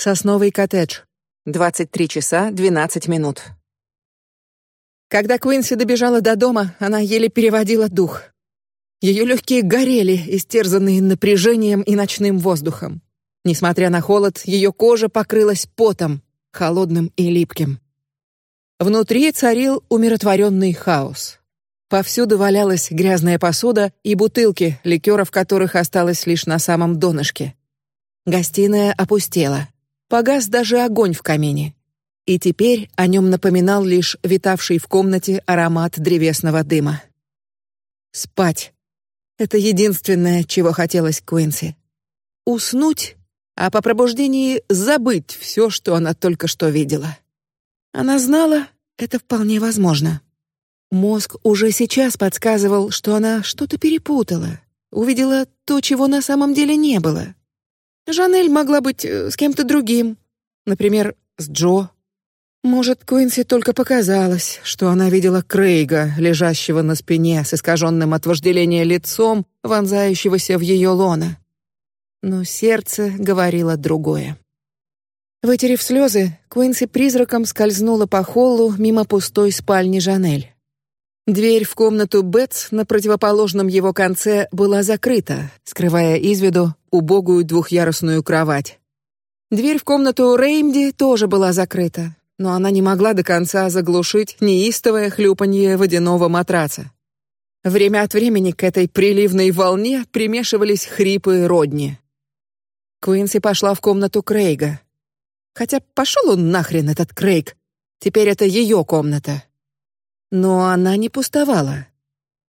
Сосновый коттедж. 23 часа 12 минут. Когда Куинси добежала до дома, она еле переводила дух. Ее легкие горели, истерзанные напряжением и ночным воздухом. Несмотря на холод, ее кожа покрылась потом, холодным и липким. Внутри царил умиротворенный хаос. Повсюду валялась грязная посуда и бутылки, ликеров которых осталось лишь на самом донышке. Гостиная опустела. Погас даже огонь в камине. И теперь о нем напоминал лишь витавший в комнате аромат древесного дыма. Спать. Это единственное, чего хотелось Куинси. Уснуть, а по пробуждении забыть все, что она только что видела. Она знала, это вполне возможно. Мозг уже сейчас подсказывал, что она что-то перепутала, увидела то, чего на самом деле не было. Жанель могла быть э, с кем-то другим, например, с Джо. Может, Куинси только показалось, что она видела Крейга, лежащего на спине с искаженным от вожделения лицом, вонзающегося в ее лона. Но сердце говорило другое. Вытерев слезы, Куинси призраком скользнула по холлу мимо пустой спальни Жанель. Дверь в комнату Бетс на противоположном его конце была закрыта, скрывая из виду убогую двухъярусную кровать. Дверь в комнату Реймди тоже была закрыта, но она не могла до конца заглушить неистовое хлюпанье водяного матраца. Время от времени к этой приливной волне примешивались хрипы Родни. Куинси пошла в комнату Крейга. Хотя пошел он нахрен этот Крейг. Теперь это ее комната. Но она не пустовала.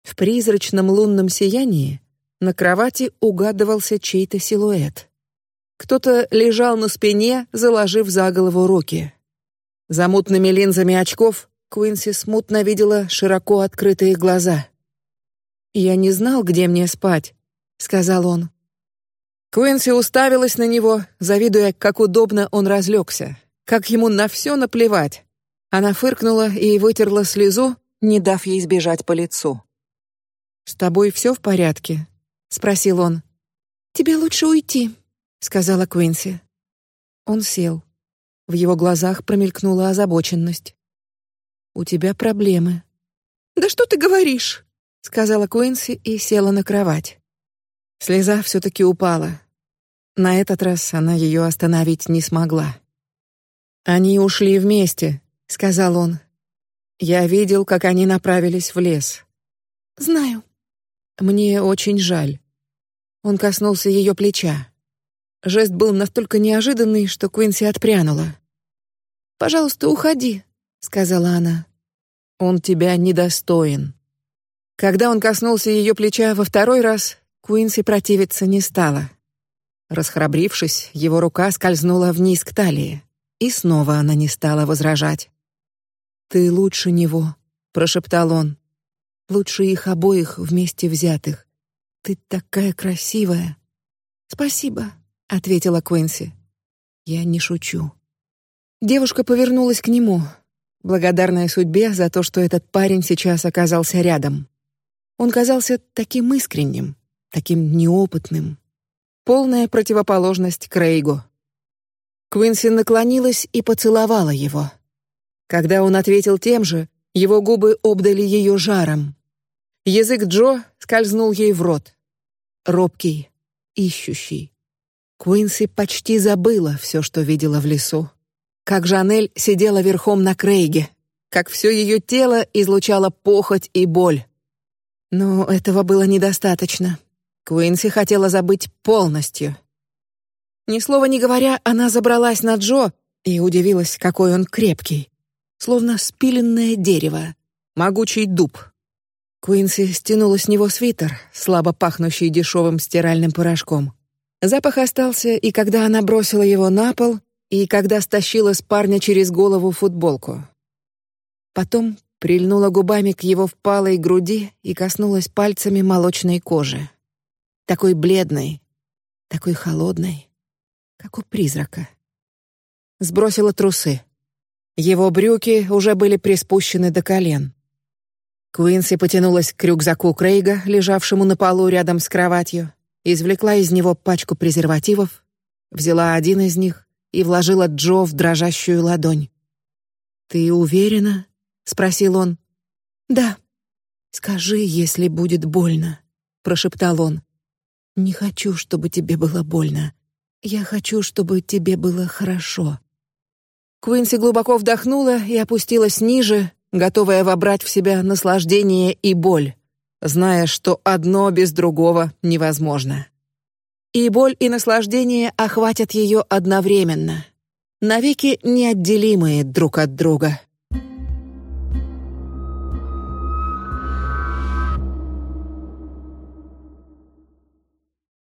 В призрачном лунном сиянии на кровати угадывался чей-то силуэт. Кто-то лежал на спине, заложив за голову руки. За мутными линзами очков Куинси смутно видела широко открытые глаза. Я не знал, где мне спать, сказал он. Куинси уставилась на него, завидуя, как удобно он разлегся, как ему на все наплевать. Она фыркнула и вытерла слезу, не дав ей сбежать по лицу. С тобой все в порядке? – спросил он. Тебе лучше уйти, сказала Квинси. Он сел. В его глазах промелькнула озабоченность. У тебя проблемы. Да что ты говоришь? сказала Квинси и села на кровать. Слеза все-таки упала. На этот раз она ее остановить не смогла. Они ушли вместе, сказал он. Я видел, как они направились в лес. Знаю. Мне очень жаль. Он коснулся ее плеча. Жест был настолько неожиданный, что Куинси отпрянула. Пожалуйста, уходи, сказала она. Он тебя недостоин. Когда он коснулся ее плеча во второй раз, Куинси противиться не стала. Расхрабрившись, его рука скользнула вниз к талии, и снова она не стала возражать. Ты лучше него, прошептал он. Лучше их обоих вместе взятых. Ты такая красивая. Спасибо, ответила Квинси. Я не шучу. Девушка повернулась к нему, благодарная судьбе за то, что этот парень сейчас оказался рядом. Он казался таким искренним, таким неопытным. Полная противоположность Крейгу. Квинси наклонилась и поцеловала его. Когда он ответил тем же, его губы обдали ее жаром. Язык Джо скользнул ей в рот. Робкий, ищущий. Куинси почти забыла все, что видела в лесу. Как Жанель сидела верхом на Крейге, как все ее тело излучало похоть и боль. Но этого было недостаточно. Куинси хотела забыть полностью. Ни слова не говоря, она забралась на Джо и удивилась, какой он крепкий словно спиленное дерево, могучий дуб. Куинси стянула с него свитер, слабо пахнущий дешевым стиральным порошком. Запах остался и когда она бросила его на пол, и когда стащила с парня через голову футболку. Потом прильнула губами к его впалой груди и коснулась пальцами молочной кожи, такой бледной, такой холодной, как у призрака. Сбросила трусы. Его брюки уже были приспущены до колен. Куинси потянулась к рюкзаку Крейга, лежавшему на полу рядом с кроватью, извлекла из него пачку презервативов, взяла один из них, и вложила Джо в дрожащую ладонь. Ты уверена? спросил он. Да. Скажи, если будет больно, прошептал он. Не хочу, чтобы тебе было больно. Я хочу, чтобы тебе было хорошо. Квинси глубоко вдохнула и опустилась ниже, готовая вобрать в себя наслаждение и боль, зная, что одно без другого невозможно. И боль и наслаждение охватят ее одновременно, навеки неотделимые друг от друга.